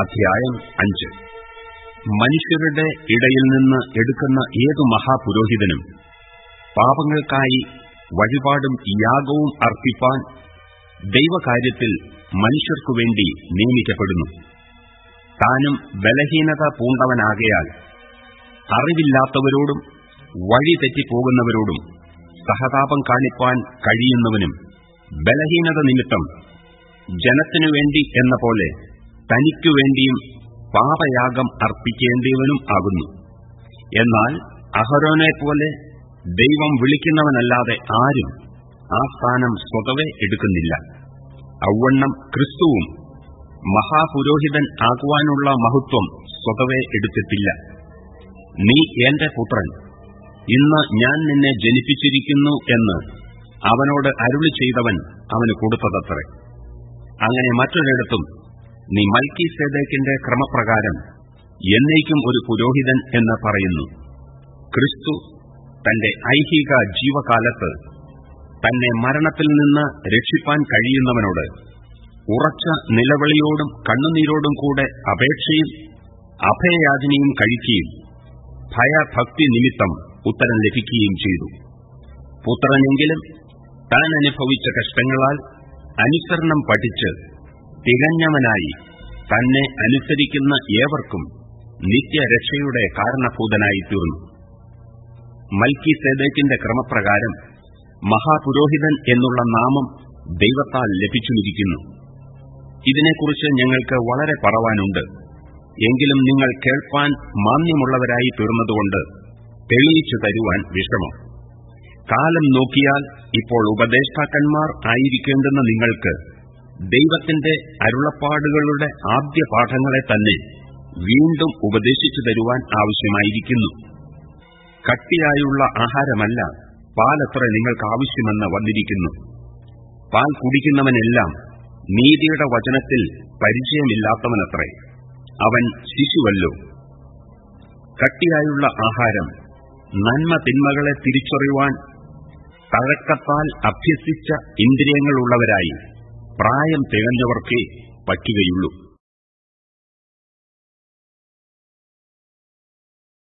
അധ്യായം അഞ്ച്. മനുഷ്യരുടെ ഇടയിൽ നിന്ന് എടുക്കുന്ന ഏതു മഹാപുരോഹിതനും പാപങ്ങൾക്കായി വഴിപാടും യാഗവും അർപ്പിപ്പാൻ ദൈവകാര്യത്തിൽ മനുഷ്യർക്കുവേണ്ടി നിയമിക്കപ്പെടുന്നു. താനും ബലഹീനത പൂണ്ടവനാകയാൽ അറിവില്ലാത്തവരോടും വഴി തെറ്റിപ്പോകുന്നവരോടും സഹതാപം കാണിപ്പാൻ കഴിയുന്നവനും ബലഹീനത നിമിത്തം ജനത്തിനുവേണ്ടി എന്ന പോലെ തനിക്കു വേണ്ടിയും പാപയാഗം അർപ്പിക്കേണ്ടിയവനും ആകുന്നു. എന്നാൽ അഹരോനെപ്പോലെ ദൈവം വിളിക്കുന്നവനല്ലാതെ ആരും ആ സ്ഥാനം സ്വതവേ എടുക്കുന്നില്ല. ഔവണ്ണം ക്രിസ്തുവും മഹാപുരോഹിതൻ ആകുവാനുള്ള മഹത്വം സ്വതവേ എടുത്തിട്ടില്ല. നീ എന്റെ പുത്രൻ ഇന്ന് ഞാൻ നിന്നെ ജനിപ്പിച്ചിരിക്കുന്നു എന്ന് അവനോട് അരുളി ചെയ്തവൻ അവന് കൊടുത്തതത്രേ. അങ്ങനെ മറ്റൊരിടത്തും നീ മൽക്കി സേദേക്കിന്റെ ക്രമപ്രകാരം എന്നേക്കും ഒരു പുരോഹിതൻ എന്ന് പറയുന്നു. ക്രിസ്തു തന്റെ ഐഹിക ജീവകാലത്ത് തന്നെ മരണത്തിൽ നിന്ന് രക്ഷിപ്പാൻ കഴിയുന്നവനോട് ഉറച്ച നിലവിളിയോടും കണ്ണുനീരോടും കൂടെ അപേക്ഷയും അഭയയാചനയും കഴിക്കുകയും ഭയഭക്തി നിമിത്തം ഉത്തരം ലഭിക്കുകയും ചെയ്തു. പുത്രനെങ്കിലും താൻ അനുഭവിച്ച കഷ്ടങ്ങളാൽ അനുസരണം പഠിച്ച് തികഞ്ഞവനായി തന്നെ അനുസരിക്കുന്ന ഏവർക്കും നിത്യരക്ഷയുടെ കാരണഭൂതനായി തീർന്നു മൽക്കി സേദേക്കിന്റെ ക്രമപ്രകാരം മഹാപുരോഹിതൻ എന്നുള്ള നാമം ദൈവത്താൽ ലഭിച്ചുമിരിക്കുന്നു. ഇതിനെക്കുറിച്ച് ഞങ്ങൾക്ക് വളരെ പറവാനുണ്ട്. എങ്കിലും നിങ്ങൾ കേൾപ്പാൻ മാന്യമുള്ളവരായി തീർന്നതുകൊണ്ട് തെളിയിച്ചു തരുവാൻ വിഷമം. കാലം നോക്കിയാൽ ഇപ്പോൾ ഉപദേഷ്ടാക്കന്മാർ ആയിരിക്കേണ്ടുന്ന നിങ്ങൾക്ക് ദൈവത്തിന്റെ അരുളപ്പാടുകളുടെ ആദ്യ പാഠങ്ങളെ തന്നെ വീണ്ടും ഉപദേശിച്ചു തരുവാൻ ആവശ്യമായിരിക്കുന്നു. കട്ടിയായുള്ള ആഹാരമല്ല പാലത്ര നിങ്ങൾക്ക് ആവശ്യമെന്ന് വന്നിരിക്കുന്നു. പാൽ കുടിക്കുന്നവനെല്ലാം നീതിയുടെ വചനത്തിൽ പരിചയമില്ലാത്തവനത്രേ അവൻ ശിശുവല്ലോ. കട്ടിയായുള്ള ആഹാരം നന്മ തിന്മകളെ തിരിച്ചറിയുവാൻ തഴക്കത്താൽ അഭ്യസിച്ച ഇന്ദ്രിയങ്ങളുള്ളവരായി പ്രായം തികഞ്ഞവർക്കേ പറ്റുകയുള്ളൂ.